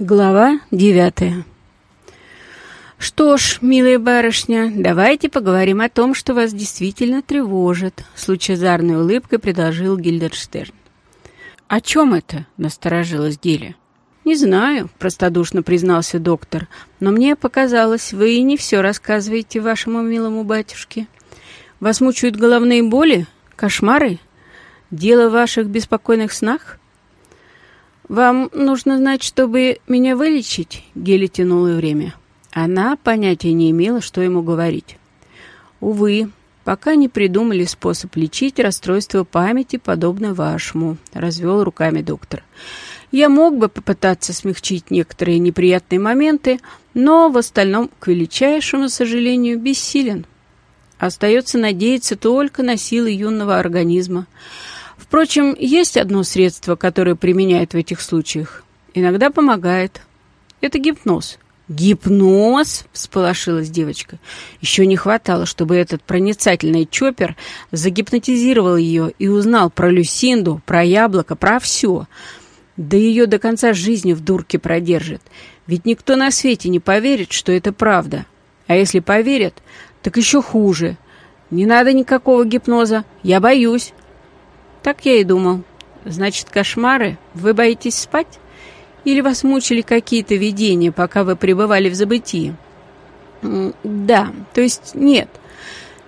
Глава девятая «Что ж, милая барышня, давайте поговорим о том, что вас действительно тревожит», — с лучезарной улыбкой предложил Гильдерштерн. «О чем это?» — насторожилась Геля. «Не знаю», — простодушно признался доктор, «но мне показалось, вы и не все рассказываете вашему милому батюшке. Вас мучают головные боли, кошмары, дело в ваших беспокойных снах?» «Вам нужно знать, чтобы меня вылечить?» — Гели тянула время. Она понятия не имела, что ему говорить. «Увы, пока не придумали способ лечить расстройство памяти, подобное вашему», — развел руками доктор. «Я мог бы попытаться смягчить некоторые неприятные моменты, но в остальном, к величайшему сожалению, бессилен. Остается надеяться только на силы юного организма». Впрочем, есть одно средство, которое применяют в этих случаях. Иногда помогает. Это гипноз. «Гипноз?» — всполошилась девочка. Еще не хватало, чтобы этот проницательный чоппер загипнотизировал ее и узнал про Люсинду, про яблоко, про все. Да ее до конца жизни в дурке продержит. Ведь никто на свете не поверит, что это правда. А если поверят, так еще хуже. Не надо никакого гипноза. Я боюсь. Так я и думал. Значит, кошмары? Вы боитесь спать? Или вас мучили какие-то видения, пока вы пребывали в забытии? Да, то есть нет.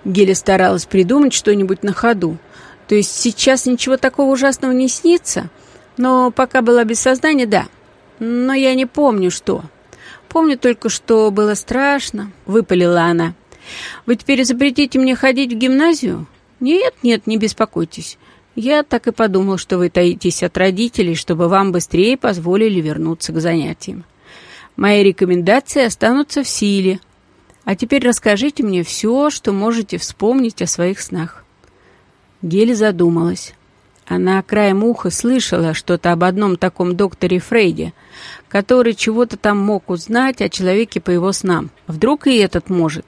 Геля старалась придумать что-нибудь на ходу. То есть сейчас ничего такого ужасного не снится, но пока была без сознания, да. Но я не помню, что. Помню только, что было страшно, выпалила она. Вы теперь запретите мне ходить в гимназию? Нет, нет, не беспокойтесь. Я так и подумал, что вы таитесь от родителей, чтобы вам быстрее позволили вернуться к занятиям. Мои рекомендации останутся в силе. А теперь расскажите мне все, что можете вспомнить о своих снах». Гели задумалась. Она краем уха слышала что-то об одном таком докторе Фрейде, который чего-то там мог узнать о человеке по его снам. Вдруг и этот может.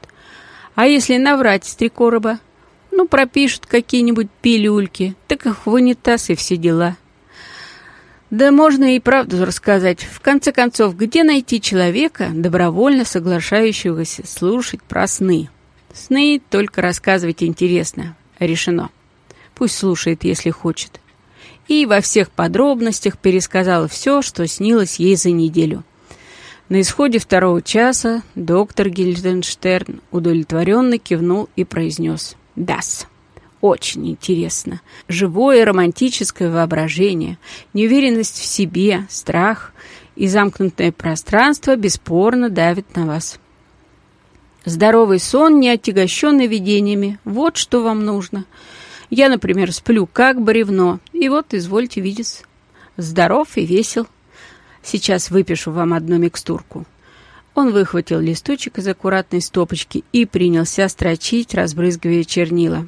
А если наврать с три короба? Ну, пропишут какие-нибудь пилюльки, так их в унитаз и все дела. Да можно и правду рассказать. В конце концов, где найти человека, добровольно соглашающегося слушать про сны? Сны только рассказывать интересно. Решено. Пусть слушает, если хочет. И во всех подробностях пересказала все, что снилось ей за неделю. На исходе второго часа доктор Гильденштерн удовлетворенно кивнул и произнес «Дас». Очень интересно. Живое романтическое воображение, неуверенность в себе, страх и замкнутое пространство бесспорно давят на вас. Здоровый сон, не отягощенный видениями. Вот что вам нужно. Я, например, сплю как бревно, и вот, извольте видеть, здоров и весел. Сейчас выпишу вам одну микстурку. Он выхватил листочек из аккуратной стопочки и принялся строчить, разбрызгивая чернила.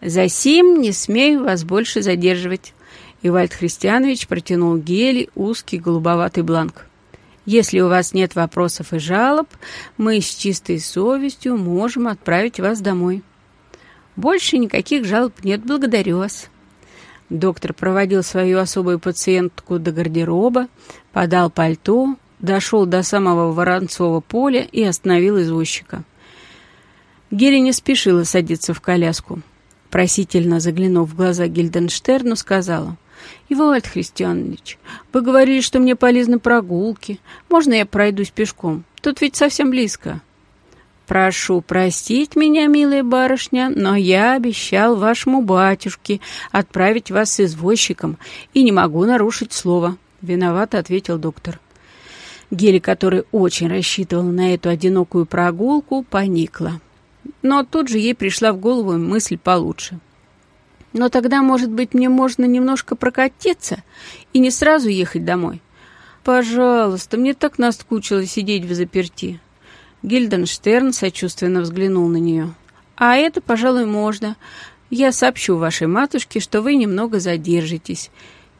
«Засим не смею вас больше задерживать». И Вальд Христианович протянул Гели узкий голубоватый бланк. «Если у вас нет вопросов и жалоб, мы с чистой совестью можем отправить вас домой». «Больше никаких жалоб нет, благодарю вас». Доктор проводил свою особую пациентку до гардероба, подал пальто, дошел до самого Воронцова поля и остановил извозчика. Гели не спешила садиться в коляску. Просительно заглянув в глаза Гильденштерну, сказала, «Ивальд Христианович, вы говорили, что мне полезны прогулки. Можно я пройдусь пешком? Тут ведь совсем близко». «Прошу простить меня, милая барышня, но я обещал вашему батюшке отправить вас с извозчиком и не могу нарушить слово», — виновато ответил доктор. Гели, который очень рассчитывал на эту одинокую прогулку, поникла. Но тут же ей пришла в голову мысль получше. Но тогда, может быть, мне можно немножко прокатиться и не сразу ехать домой? Пожалуйста, мне так наскучило сидеть в заперти. Гильденштерн сочувственно взглянул на нее. А это, пожалуй, можно. Я сообщу вашей матушке, что вы немного задержитесь.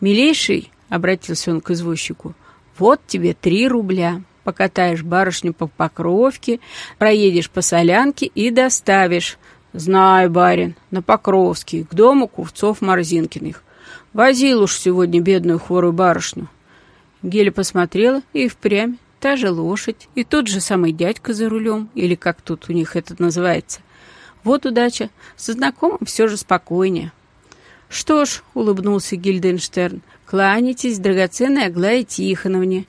Милейший, — обратился он к извозчику, — вот тебе три рубля. Покатаешь барышню по Покровке, проедешь по Солянке и доставишь. Знаю, барин, на Покровский, к дому купцов Морзинкиных. Возил уж сегодня бедную хворую барышню. Геля посмотрела, и впрямь та же лошадь, и тот же самый дядька за рулем, или как тут у них это называется. Вот удача, со знакомым все же спокойнее. «Что ж», — улыбнулся Гильденштерн, — «кланяйтесь, драгоценной Аглае Тихоновне».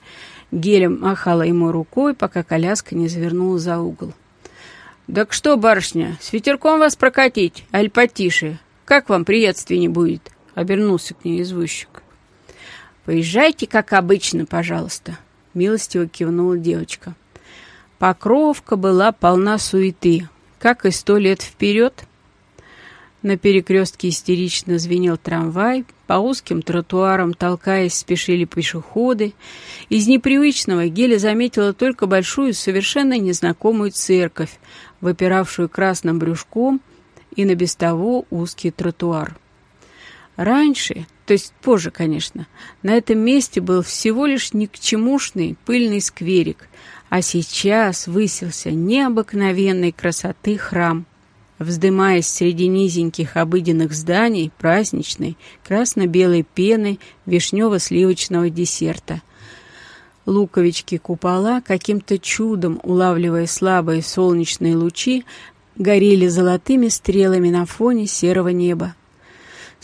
Геля махала ему рукой, пока коляска не завернула за угол. «Так что, барышня, с ветерком вас прокатить, аль потише? Как вам приветствие не будет?» — обернулся к ней извозчик. «Поезжайте, как обычно, пожалуйста», — милостиво кивнула девочка. Покровка была полна суеты, как и сто лет вперед. На перекрестке истерично звенел трамвай, по узким тротуарам, толкаясь, спешили пешеходы. Из непривычного Геля заметила только большую, совершенно незнакомую церковь, выпиравшую красным брюшком и на без того узкий тротуар. Раньше, то есть позже, конечно, на этом месте был всего лишь никчемушный пыльный скверик, а сейчас высился необыкновенной красоты храм, вздымаясь среди низеньких обыденных зданий праздничной красно-белой пены вишнево-сливочного десерта. Луковички купола, каким-то чудом улавливая слабые солнечные лучи, горели золотыми стрелами на фоне серого неба.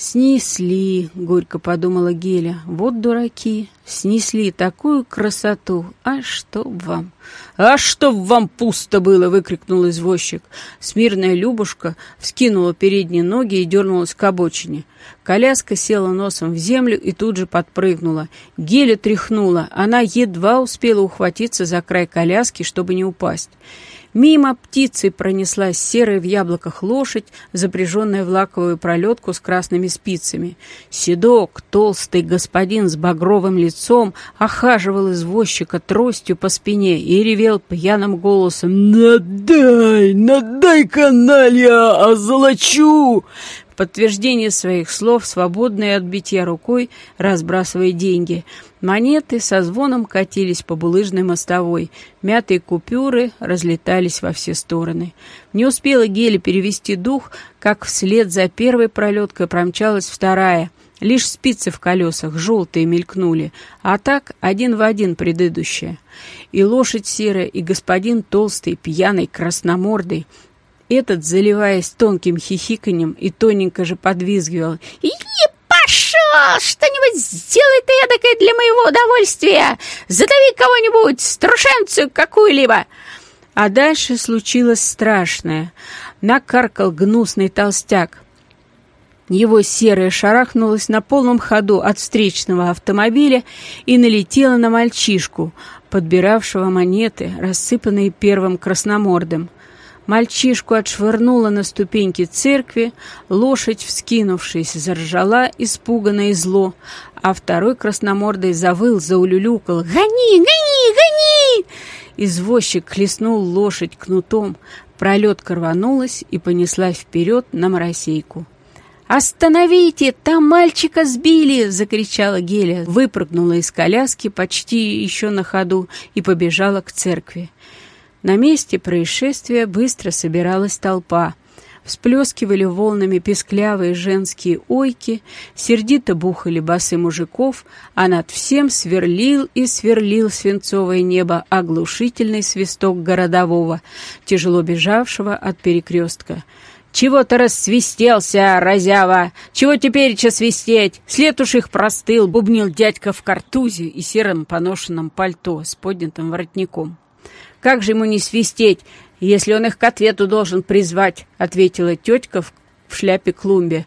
«Снесли», — горько подумала Геля, — «вот дураки, снесли такую красоту, а чтоб вам». «А чтоб вам пусто было!» — выкрикнул извозчик. Смирная Любушка вскинула передние ноги и дернулась к обочине. Коляска села носом в землю и тут же подпрыгнула. Геля тряхнула, она едва успела ухватиться за край коляски, чтобы не упасть. Мимо птицей пронеслась серая в яблоках лошадь, запряженная в лаковую пролетку с красными спицами. Седок, толстый господин с багровым лицом охаживал извозчика тростью по спине и ревел пьяным голосом «Надай, надай, каналья, озолочу!» Подтверждение своих слов, свободной от битья рукой, разбрасывая деньги. Монеты со звоном катились по булыжной мостовой. Мятые купюры разлетались во все стороны. Не успела Геля перевести дух, как вслед за первой пролеткой промчалась вторая. Лишь спицы в колесах, желтые, мелькнули, а так один в один предыдущая. И лошадь серая, и господин толстый, пьяный, красномордый — этот, заливаясь тонким хихиканьем, и тоненько же подвизгивал. «И пошел! Что-нибудь сделай ты эдакое для моего удовольствия! Задави кого-нибудь, струшенцию какую-либо!» А дальше случилось страшное. Накаркал гнусный толстяк. Его серая шарахнулась на полном ходу от встречного автомобиля и налетела на мальчишку, подбиравшего монеты, рассыпанные первым красномордом. Мальчишку отшвырнуло на ступеньки церкви, лошадь, вскинувшись, заржала испуганно и зло, а второй красномордой завыл, заулюлюкал «Гони, гони, гони!» Извозчик хлестнул лошадь кнутом, пролетка рванулась и понеслась вперед на моросейку. «Остановите! Там мальчика сбили!» — закричала Геля, выпрыгнула из коляски почти еще на ходу и побежала к церкви. На месте происшествия быстро собиралась толпа. Всплескивали волнами песклявые женские ойки, сердито бухали басы мужиков, а над всем сверлил и сверлил свинцовое небо оглушительный свисток городового, тяжело бежавшего от перекрестка. «Чего ты рассвистелся, разява? Чего теперь-че свистеть? След уж их простыл!» — бубнил дядька в картузе и сером поношенном пальто с поднятым воротником. Как же ему не свистеть, если он их к ответу должен призвать?» — ответила тетка в, в шляпе клумбе.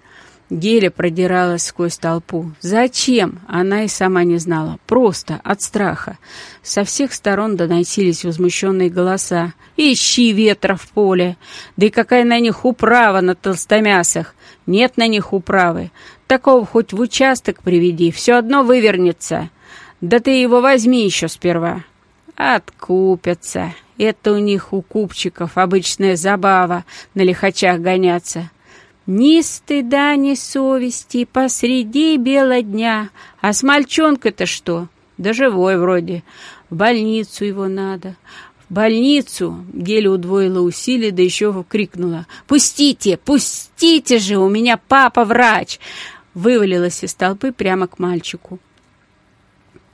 Геля продиралась сквозь толпу. Зачем? Она и сама не знала. Просто от страха. Со всех сторон доносились возмущенные голоса. «Ищи ветра в поле! Да и какая на них управа на толстомясах! Нет на них управы! Такого хоть в участок приведи, все одно вывернется! Да ты его возьми еще сперва!» Откупятся. Это у них, у купчиков, обычная забава на лихачах гоняться. Ни стыда, ни совести посреди бела дня. А с мальчонкой-то что? Да живой вроде. В больницу его надо. В больницу! Геля удвоила усилия, да еще крикнула. «Пустите! Пустите же! У меня папа врач!» Вывалилась из толпы прямо к мальчику.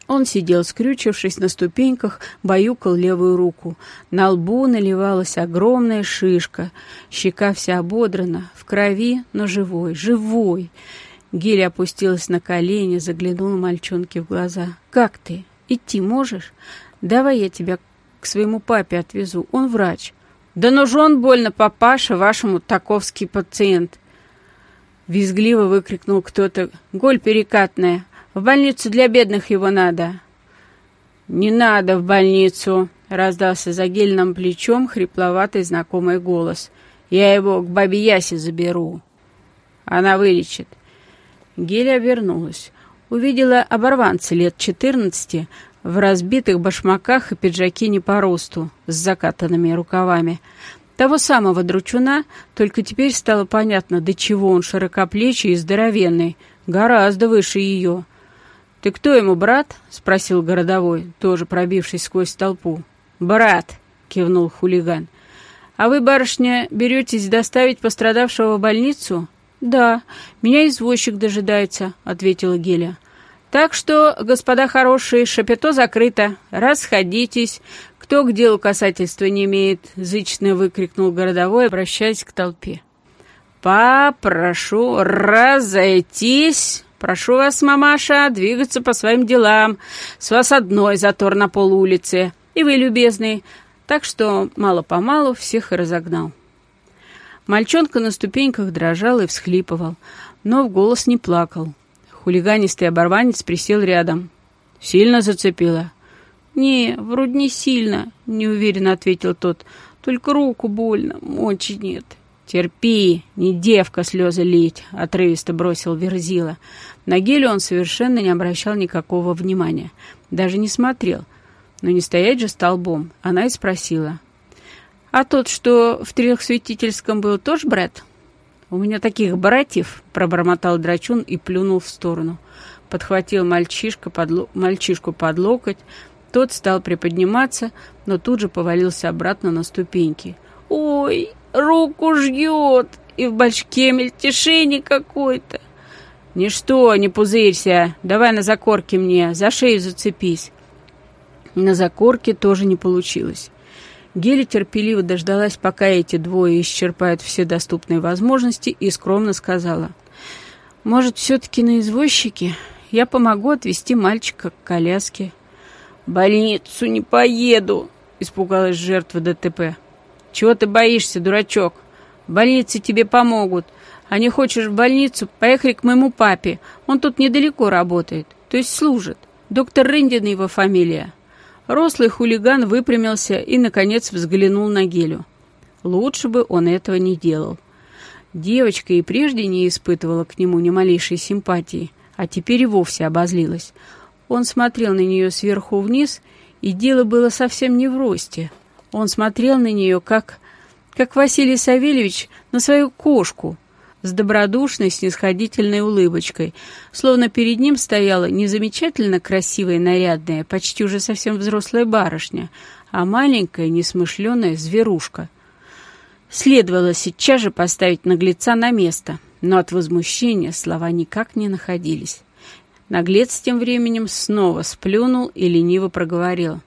Он сидел, скрючившись на ступеньках, баюкал левую руку. На лбу наливалась огромная шишка. Щека вся ободрана, в крови, но живой, живой. Гиля опустилась на колени, заглянула мальчонке в глаза. «Как ты? Идти можешь? Давай я тебя к своему папе отвезу. Он врач». «Да нужен больно, папаша, вашему таковский пациент!» Визгливо выкрикнул кто-то. «Голь перекатная!» В больницу для бедных его надо». «Не надо в больницу», — раздался за гельным плечом хрипловатый знакомый голос. «Я его к бабе Ясе заберу. Она вылечит». Геля обернулась. Увидела оборванца лет четырнадцати в разбитых башмаках и пиджаке не по росту, с закатанными рукавами. Того самого дручуна, только теперь стало понятно, до чего он широкоплечий и здоровенный, гораздо выше ее — «Ты кто ему, брат?» — спросил городовой, тоже пробившись сквозь толпу. «Брат!» — кивнул хулиган. «А вы, барышня, беретесь доставить пострадавшего в больницу?» «Да, меня извозчик дожидается», — ответила Геля. «Так что, господа хорошие, шапито закрыто. Расходитесь. Кто к делу касательства не имеет?» — зычно выкрикнул городовой, обращаясь к толпе. «Попрошу разойтись!» Прошу вас, мамаша, двигаться по своим делам. С вас одной затор на пол улицы. И вы, любезный. Так что мало-помалу всех и разогнал. Мальчонка на ступеньках дрожал и всхлипывал, но в голос не плакал. Хулиганистый оборванец присел рядом. «Сильно зацепило?» «Не, вроде не сильно», — неуверенно ответил тот. «Только руку больно, мочи нет». «Терпи, не девка слезы лить», — отрывисто бросил Верзила. На Гелю он совершенно не обращал никакого внимания. Даже не смотрел. Но не стоять же столбом. Она и спросила. «А тот, что в трехсветительском был, тоже брат?» «У меня таких братьев», — пробормотал драчун и плюнул в сторону. Подхватил мальчишка под ло... мальчишку под локоть. Тот стал приподниматься, но тут же повалился обратно на ступеньки. «Ой!» Руку жгет, и в башке мельтешение какое-то. Ничто, не пузырься, давай на закорке мне, за шею зацепись. На закорке тоже не получилось. Геля терпеливо дождалась, пока эти двое исчерпают все доступные возможности, и скромно сказала. «Может, все-таки на извозчике? Я помогу отвезти мальчика к коляске». «В больницу не поеду», — испугалась жертва ДТП. «Чего ты боишься, дурачок? В больнице тебе помогут. А не хочешь в больницу, поехали к моему папе. Он тут недалеко работает, то есть служит. Доктор Рындин его фамилия». Рослый хулиган выпрямился и, наконец, взглянул на Гелю. Лучше бы он этого не делал. Девочка и прежде не испытывала к нему ни малейшей симпатии, а теперь и вовсе обозлилась. Он смотрел на нее сверху вниз, и дело было совсем не в росте, он смотрел на нее, как, как Василий Савельевич на свою кошку, с добродушной, снисходительной улыбочкой, словно перед ним стояла не замечательно красивая, нарядная, почти уже совсем взрослая барышня, а маленькая, несмышленая зверушка. Следовало сейчас же поставить наглеца на место, но от возмущения слова никак не находились. Наглец тем временем снова сплюнул и лениво проговорил.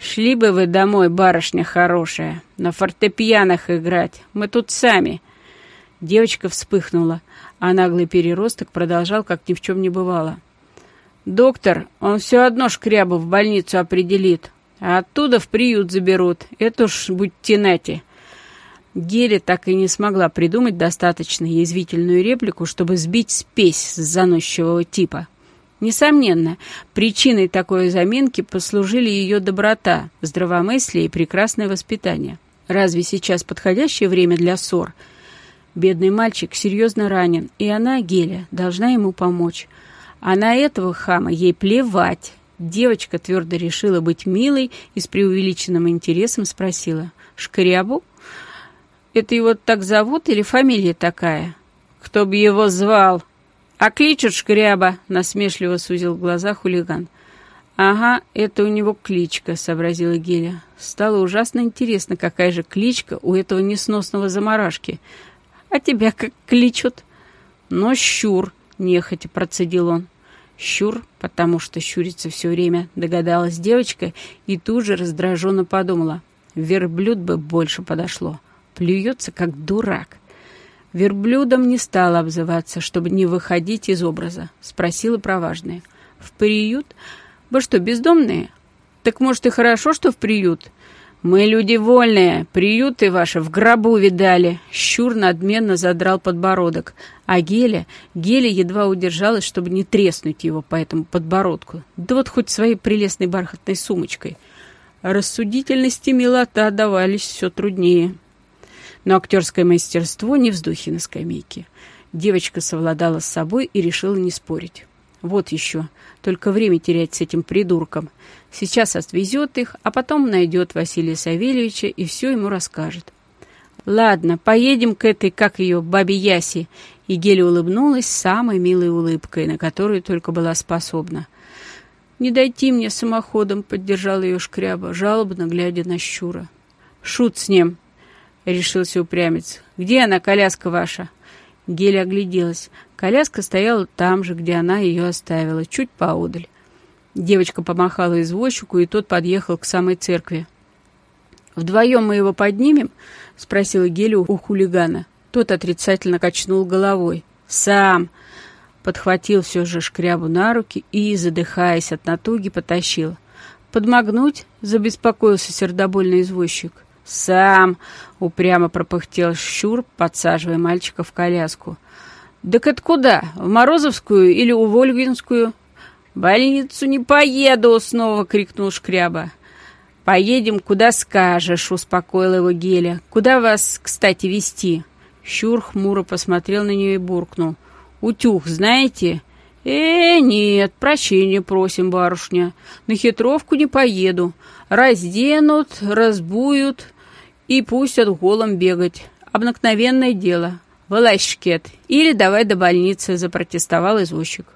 «Шли бы вы домой, барышня хорошая, на фортепианах играть. Мы тут сами». Девочка вспыхнула, а наглый переросток продолжал, как ни в чем не бывало. «Доктор, он все одно шкрябу в больницу определит, а оттуда в приют заберут. Это уж будьте нати». Геля так и не смогла придумать достаточно язвительную реплику, чтобы сбить спесь с заносчивого типа. Несомненно, причиной такой заминки послужили ее доброта, здравомыслие и прекрасное воспитание. Разве сейчас подходящее время для ссор? Бедный мальчик серьезно ранен, и она, Геля, должна ему помочь. А на этого хама ей плевать. Девочка твердо решила быть милой и с преувеличенным интересом спросила. «Шкрябу? Это его так зовут или фамилия такая?» «Кто бы его звал?» «А кличут Шкряба», — насмешливо сузил глаза хулиган. «Ага, это у него кличка», — сообразила Геля. Стало ужасно интересно, какая же кличка у этого несносного заморашки. «А тебя как кличут?» «Но щур», — нехотя процедил он. Щур, потому что щурится все время, догадалась девочка и тут же раздраженно подумала. Верблюд бы больше подошло. Плюется, как дурак. Верблюдом не стала обзываться, чтобы не выходить из образа. Спросила проважная. В приют? Вы что, бездомные? Так может и хорошо, что в приют? «Мы люди вольные, приюты ваши в гробу видали!» Щур надменно задрал подбородок, а Геля, Геля едва удержалась, чтобы не треснуть его по этому подбородку. Да вот хоть своей прелестной бархатной сумочкой. Рассудительность и милота давались все труднее. Но актерское мастерство не вздохи на скамейке. Девочка совладала с собой и решила не спорить. Вот еще. Только время терять с этим придурком. Сейчас отвезет их, а потом найдет Василия Савельевича и все ему расскажет. «Ладно, поедем к этой, как ее, бабе Яси». И Геля улыбнулась самой милой улыбкой, на которую только была способна. «Не дойти мне самоходом», — поддержал ее шкряба, жалобно глядя на Щура. «Шут с ним», — решился упрямец. «Где она, коляска ваша?» Геля огляделась. Коляска стояла там же, где она ее оставила, чуть поодаль. Девочка помахала извозчику, и тот подъехал к самой церкви. «Вдвоем мы его поднимем?» — спросила Геля у хулигана. Тот отрицательно качнул головой. «Сам!» — подхватил все же шкрябу на руки и, задыхаясь от натуги, потащил. «Подмогнуть?» — забеспокоился сердобольный извозчик. «Сам!» — упрямо пропыхтел Щур, подсаживая мальчика в коляску. «Так это куда? В Морозовскую или у Вольгинскую?» «Больницу не поеду!» — снова крикнул Шкряба. «Поедем, куда скажешь», — успокоила его Геля. «Куда вас, кстати, вести? Щур хмуро посмотрел на нее и буркнул. «Утюг знаете?» «Э, нет, прощения просим, барышня. На хитровку не поеду. Разденут, разбуют и пустят голым бегать. Обыкновенное дело. Вылазь, шкет. Или давай до больницы», — запротестовал извозчик.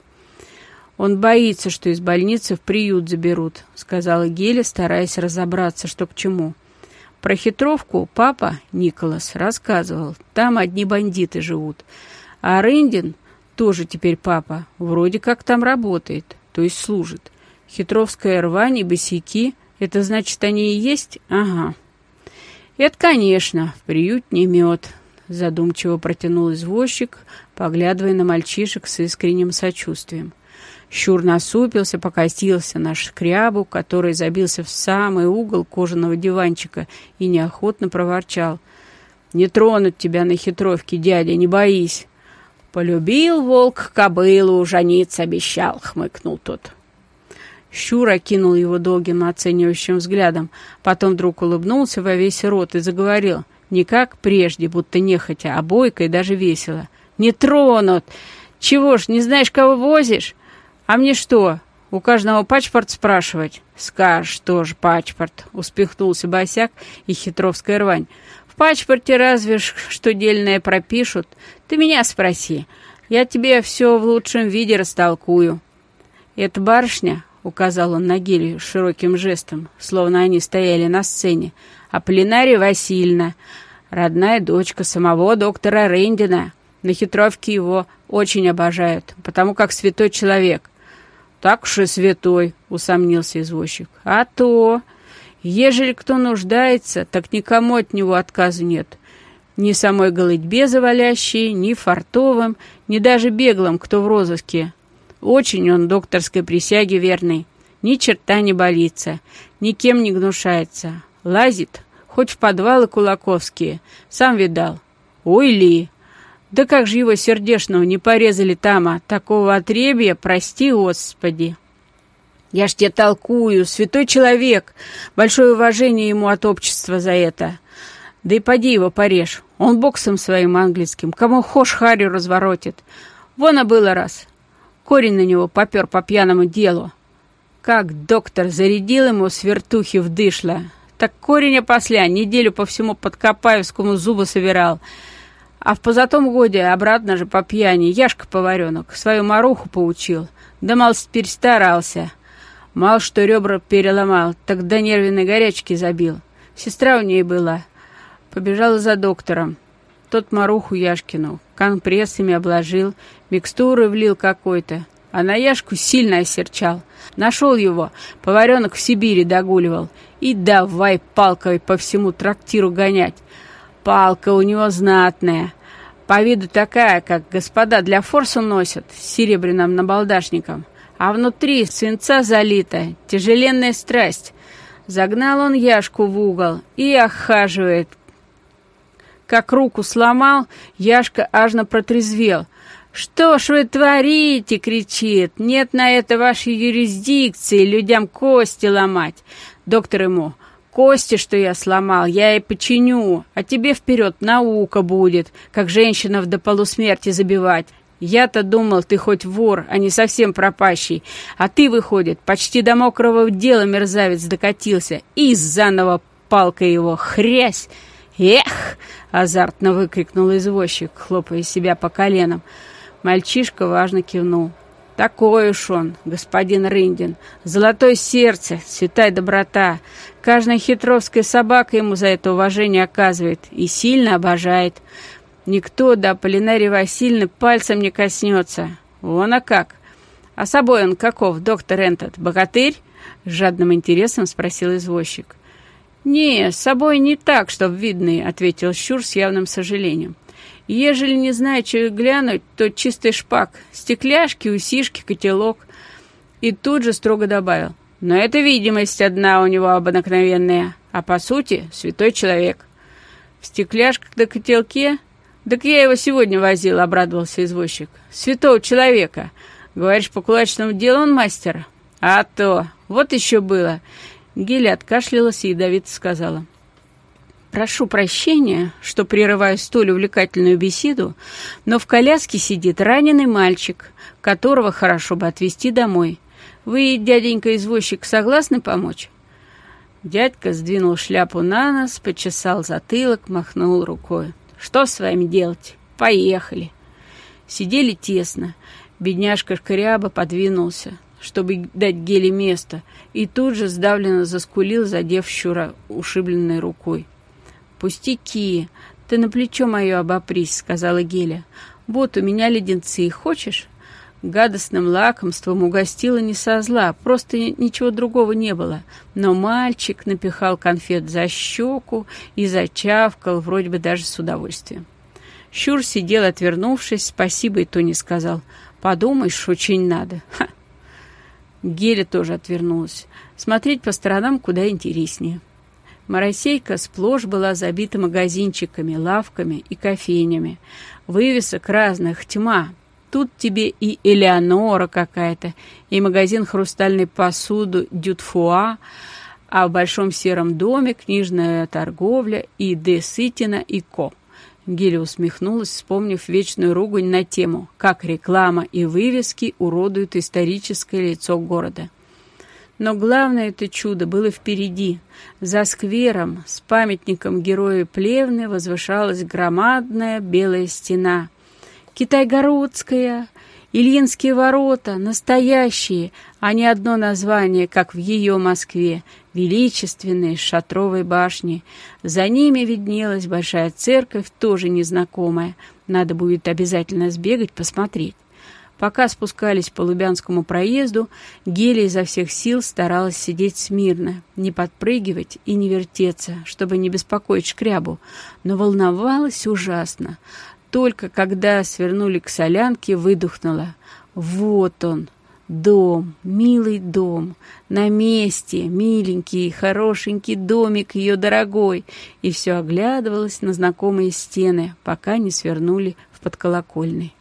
«Он боится, что из больницы в приют заберут», — сказала Геля, стараясь разобраться, что к чему. Про хитровку папа, Николас, рассказывал. Там одни бандиты живут. А Рындин, тоже теперь папа, вроде как там работает, то есть служит. Хитровская рвань и босяки — это значит, они и есть? Ага. Это, конечно, в приют не мед, задумчиво протянул извозчик, поглядывая на мальчишек с искренним сочувствием. Щур насупился, покосился на шкрябу, который забился в самый угол кожаного диванчика и неохотно проворчал. «Не тронут тебя на хитровке, дядя, не боись!» «Полюбил волк кобылу, жениться обещал», — хмыкнул тот. Щур окинул его долгим оценивающим взглядом, потом вдруг улыбнулся во весь рот и заговорил — не как прежде, будто нехотя, а бойко и даже весело. «Не тронут! Чего ж, не знаешь, кого возишь? А мне что, у каждого пачпорт спрашивать?» «Скажешь тоже пачпорт», — успехнулся босяк и хитровская рвань. «В пачпорте разве что дельное пропишут? Ты меня спроси. Я тебе все в лучшем виде растолкую». «Это барышня?» — указал он на Гелию широким жестом, словно они стояли на сцене. «А Полинария Васильевна, родная дочка самого доктора Рейндина. На хитровке его очень обожают, потому как святой человек». «Так уж и святой», — усомнился извозчик. «А то! Ежели кто нуждается, так никому от него отказа нет». Ни самой голытьбе завалящей, ни фартовым, ни даже беглым, кто в розыске. Очень он докторской присяге верный. Ни черта не болится, никем не гнушается. Лазит, хоть в подвалы кулаковские. Сам видал. Ой ли! Да как же его сердешного не порезали там, а такого отребья, прости, Господи. Я ж тебе толкую, святой человек. Большое уважение ему от общества за это. Да и поди его порежь. Он боксом своим английским, кому хошь харю разворотит. Вон а было раз. Корень на него попер по пьяному делу. Как доктор зарядил ему свертухи в дышло. Так корень опосля неделю по всему Подкопаевскому зубы собирал. А в позатом годе обратно же по пьяни Яшка-поваренок свою маруху поучил. Да мал теперь старался. Мал что ребра переломал, так до нервной горячки забил. Сестра у ней была. Побежала за доктором. Тот Маруху Яшкину компрессами обложил, микстуры влил какой-то. а на Яшку сильно осерчал. Нашел его, поваренок в Сибири догуливал, и давай палкой по всему трактиру гонять. Палка у него знатная, по виду такая, как господа для форсу носят, с серебряным набалдашником, а внутри свинца залита, тяжеленная страсть. Загнал он Яшку в угол и охаживает. Как руку сломал, Яшка ажно протрезвел. «Что ж вы творите?» — кричит. «Нет на это вашей юрисдикции, людям кости ломать». Доктор ему. «Кости, что я сломал, я и починю, а тебе вперед наука будет, как женщинов до полусмерти забивать. Я-то думал, ты хоть вор, а не совсем пропащий. А ты, выходит, почти до мокрого дела мерзавец докатился. И заново палкой его хрясь. Эх! азартно выкрикнул извозчик, хлопая себя по коленам. Мальчишка важно кивнул. Такой уж он, господин Рындин. Золотое сердце, святая доброта. Каждая хитровская собака ему за это уважение оказывает и сильно обожает. Никто до Полинарии Васильевны пальцем не коснется. Вон а как. А собой он каков, доктор этот, богатырь? С жадным интересом спросил извозчик. «Не, с собой не так, чтоб видный», — ответил Щур с явным сожалением. «Ежели не знаю, что глянуть, то чистый шпак, стекляшки, усишки, котелок». И тут же строго добавил. «Но это видимость одна у него обыкновенная, а по сути святой человек». «В стекляшках да котелке «Так я его сегодня возил», — обрадовался извозчик. «Святого человека. Говоришь, по кулачному делу он мастер?» «А то! Вот еще было!» Геля откашлялась и ядовито сказала. «Прошу прощения, что прерываю столь увлекательную беседу, но в коляске сидит раненый мальчик, которого хорошо бы отвезти домой. Вы, дяденька-извозчик, согласны помочь?» Дядька сдвинул шляпу на нос, почесал затылок, махнул рукой. Что с вами делать? Поехали. Сидели тесно. Бедняжка Шкаряба подвинулся, чтобы дать Геле место, и тут же сдавленно заскулил, задев Щура ушибленной рукой. «Пустяки! Ты на плечо мое обопрись», — сказала Геля. «Вот у меня леденцы. Хочешь?» Гадостным лакомством угостила не со зла, просто ничего другого не было. Но мальчик напихал конфет за щеку и зачавкал, вроде бы даже с удовольствием. Щур сидел, отвернувшись, спасибо и то не сказал. «Подумаешь, очень надо». Ха. Геля тоже отвернулась. Смотреть по сторонам куда интереснее. Моросейка сплошь была забита магазинчиками, лавками и кофейнями. Вывесок разных тьма, Тут тебе и Элеонора какая-то, и магазин хрустальной посуды Дютфуа, а в большом сером доме книжная торговля и Де Сытина и Ко. Геля усмехнулась, вспомнив вечную ругань на тему «Как реклама и вывески уродуют историческое лицо города». Но главное это чудо было впереди. За сквером с памятником героя Плевны возвышалась громадная белая стена, Китайгородская, Ильинские ворота, настоящие, а не одно название, как в ее Москве, величественные, с шатровой башни. За ними виднелась большая церковь, тоже незнакомая. Надо будет обязательно сбегать, посмотреть. Пока спускались по Лубянскому проезду, Геля изо всех сил старалась сидеть смирно, не подпрыгивать и не вертеться, чтобы не беспокоить шкрябу, но волновалась ужасно только когда свернули к солянке, выдохнула. Вот он, дом, милый дом, на месте, миленький, хорошенький домик ее дорогой, и все оглядывалось на знакомые стены, пока не свернули в подколокольный.